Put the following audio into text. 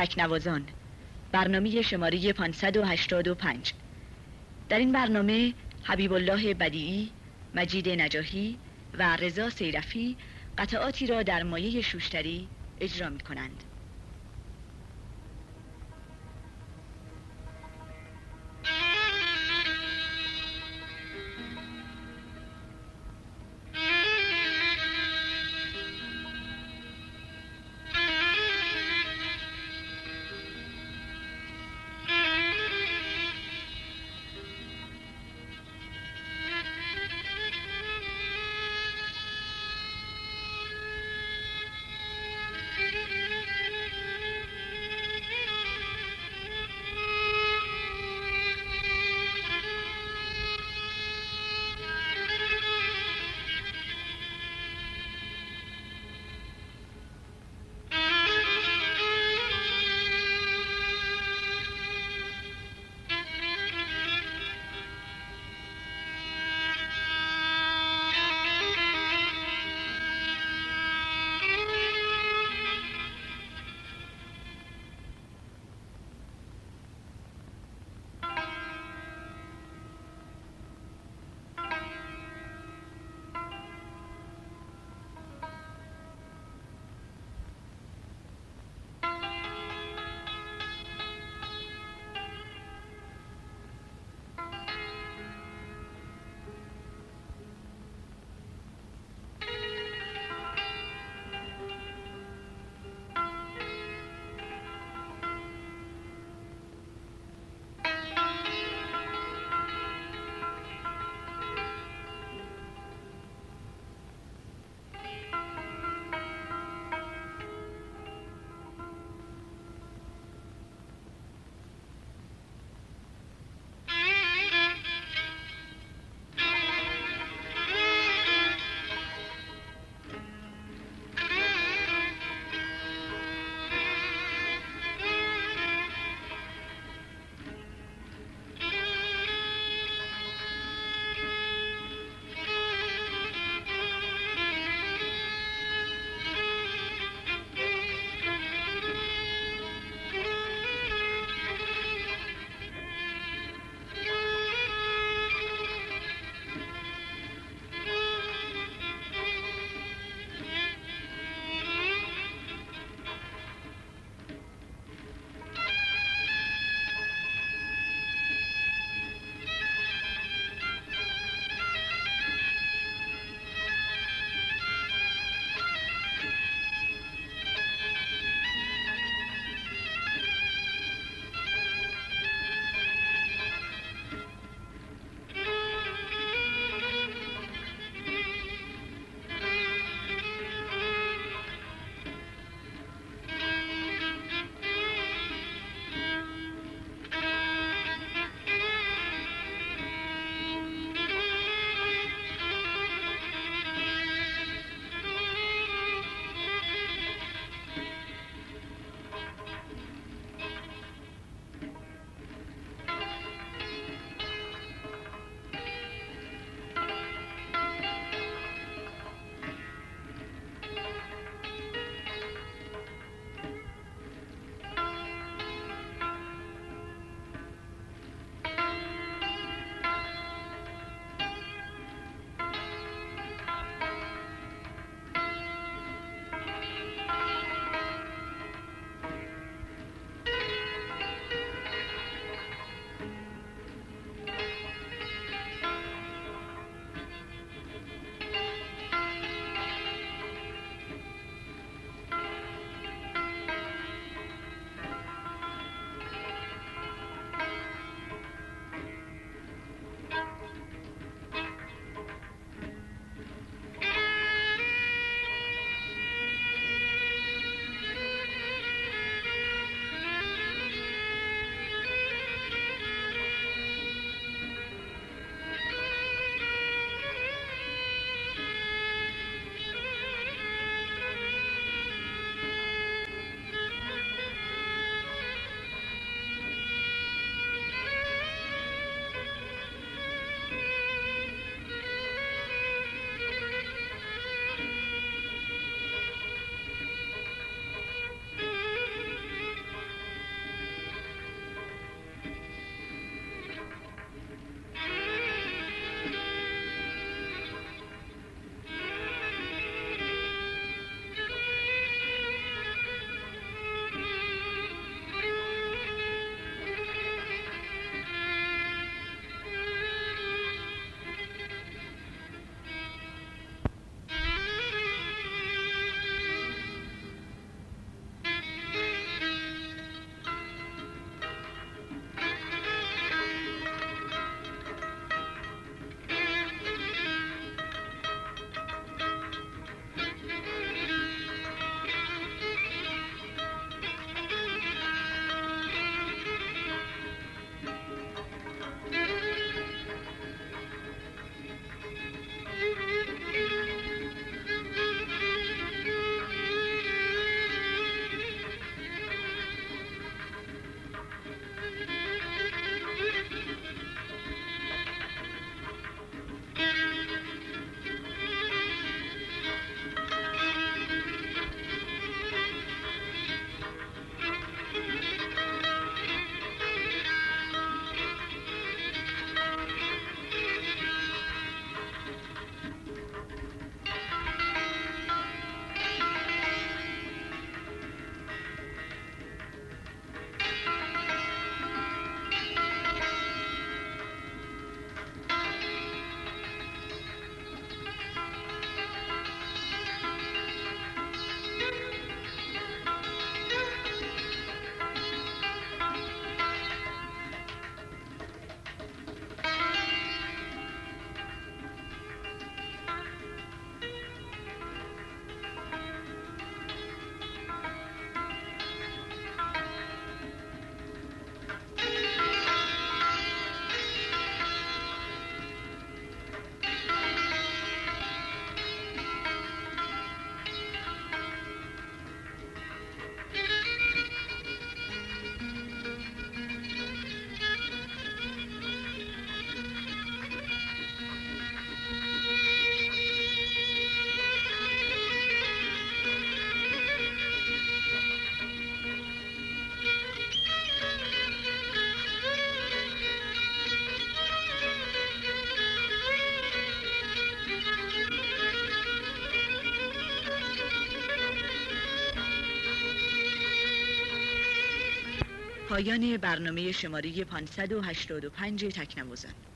تکنوازان برنامه شماره 585 در این برنامه حبیب الله بدیعی، مجید نجاهی و رضا سیرفی قطعاتی را در مایه شوشتری اجرا می کنند. پایان برنامه شماره 585 تکنوازان.